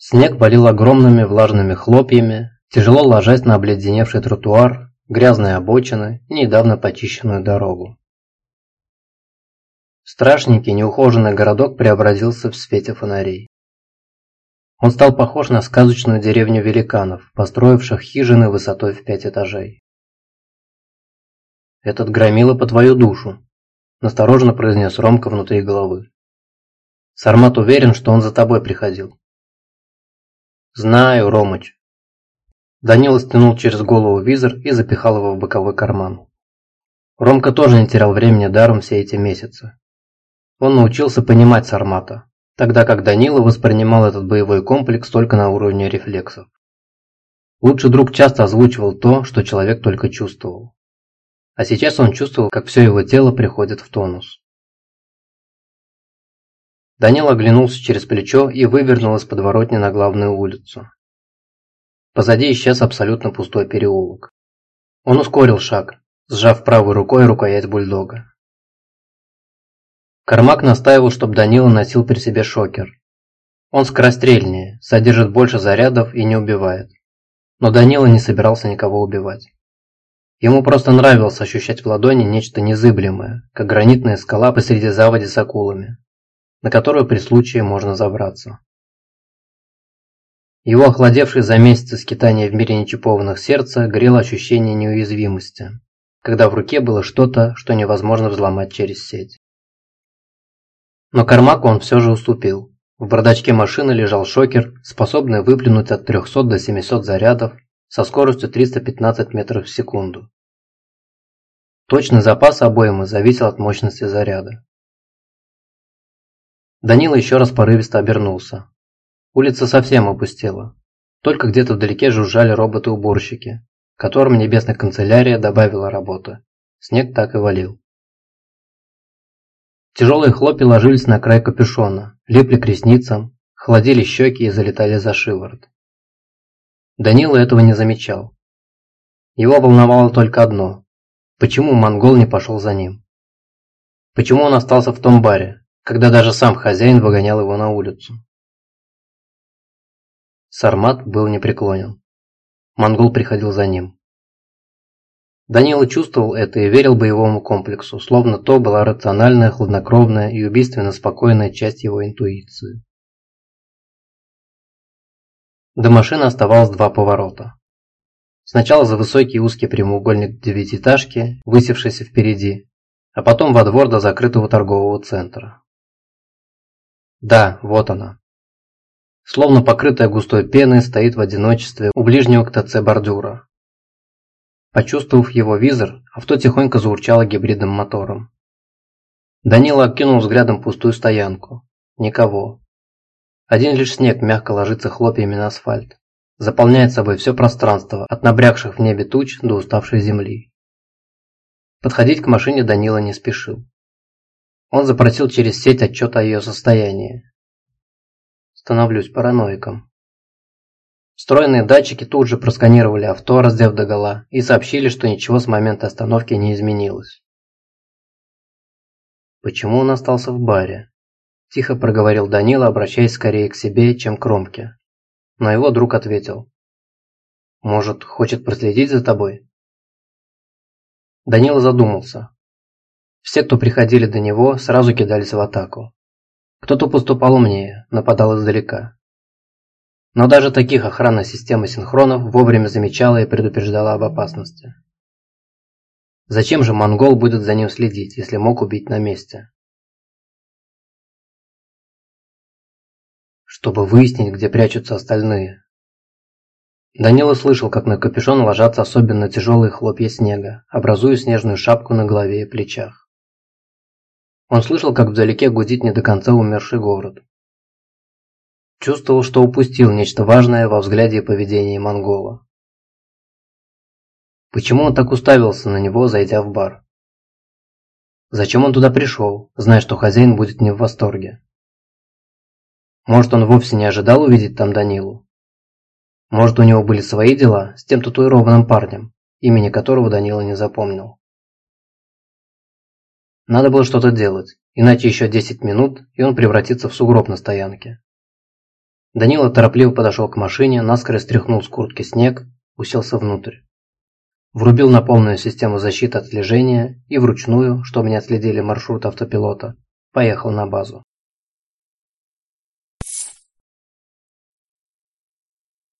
Снег валил огромными влажными хлопьями, тяжело ложась на обледеневший тротуар, грязные обочины и недавно почищенную дорогу. Страшненький неухоженный городок преобразился в свете фонарей. Он стал похож на сказочную деревню великанов, построивших хижины высотой в пять этажей. «Этот громила по твою душу», – настороженно произнес Ромка внутри головы. «Сармат уверен, что он за тобой приходил». «Знаю, Ромыч». Данила стянул через голову визор и запихал его в боковой карман. Ромка тоже не терял времени даром все эти месяцы. Он научился понимать Сармата, тогда как Данила воспринимал этот боевой комплекс только на уровне рефлексов. Лучший друг часто озвучивал то, что человек только чувствовал. А сейчас он чувствовал, как все его тело приходит в тонус. Данил оглянулся через плечо и вывернул из подворотни на главную улицу. Позади исчез абсолютно пустой переулок. Он ускорил шаг, сжав правой рукой рукоять бульдога. Кармак настаивал, чтобы Данила носил при себе шокер. Он скорострельнее, содержит больше зарядов и не убивает. Но Данила не собирался никого убивать. Ему просто нравилось ощущать в ладони нечто незыблемое, как гранитная скала посреди заводи с акулами, на которую при случае можно забраться. Его охладевшее за месяцы скитания в мире нечипованных сердца грело ощущение неуязвимости, когда в руке было что-то, что невозможно взломать через сеть. Но Кармаку он все же уступил. В бардачке машины лежал шокер, способный выплюнуть от 300 до 700 зарядов со скоростью 315 метров в секунду. Точный запас обоймы зависел от мощности заряда. Данила еще раз порывисто обернулся. Улица совсем опустела. Только где-то вдалеке жужжали роботы-уборщики, которым небесная канцелярия добавила работы. Снег так и валил. Тяжелые хлопья ложились на край капюшона, липли к ресницам, холодили щеки и залетали за шиворот. Данила этого не замечал. Его волновало только одно – почему монгол не пошел за ним? Почему он остался в том баре, когда даже сам хозяин выгонял его на улицу? Сармат был непреклонен. Монгол приходил за ним. Данила чувствовал это и верил боевому комплексу, словно то была рациональная, хладнокровная и убийственно спокойная часть его интуиции. До машины оставалось два поворота. Сначала за высокий узкий прямоугольник девятиэтажки, высевшийся впереди, а потом во двор до закрытого торгового центра. Да, вот она. Словно покрытая густой пеной стоит в одиночестве у ближнего к ТЦ бордюра, Почувствовав его визор, авто тихонько заурчало гибридным мотором. Данила окинул взглядом пустую стоянку. Никого. Один лишь снег мягко ложится хлопьями на асфальт. Заполняет собой все пространство, от набрякших в небе туч до уставшей земли. Подходить к машине Данила не спешил. Он запросил через сеть отчет о ее состоянии. Становлюсь параноиком. Встроенные датчики тут же просканировали авто, раздев догола, и сообщили, что ничего с момента остановки не изменилось. «Почему он остался в баре?» – тихо проговорил Данила, обращаясь скорее к себе, чем к Ромке. Но его друг ответил. «Может, хочет проследить за тобой?» Данила задумался. Все, кто приходили до него, сразу кидались в атаку. Кто-то поступал умнее, нападал издалека. Но даже таких охранная система синхронов вовремя замечала и предупреждала об опасности. Зачем же монгол будет за ним следить, если мог убить на месте? Чтобы выяснить, где прячутся остальные. Данила слышал, как на капюшон ложатся особенно тяжелые хлопья снега, образуя снежную шапку на голове и плечах. Он слышал, как вдалеке гудит не до конца умерший город. Чувствовал, что упустил нечто важное во взгляде и поведении монгола. Почему он так уставился на него, зайдя в бар? Зачем он туда пришел, зная, что хозяин будет не в восторге? Может, он вовсе не ожидал увидеть там Данилу? Может, у него были свои дела с тем татуированным парнем, имени которого Данила не запомнил? Надо было что-то делать, иначе еще 10 минут, и он превратится в сугроб на стоянке. Данила торопливо подошел к машине, наскоро стряхнул с куртки снег, уселся внутрь. Врубил на полную систему защиты от слежения и вручную, чтобы не отследили маршрут автопилота, поехал на базу.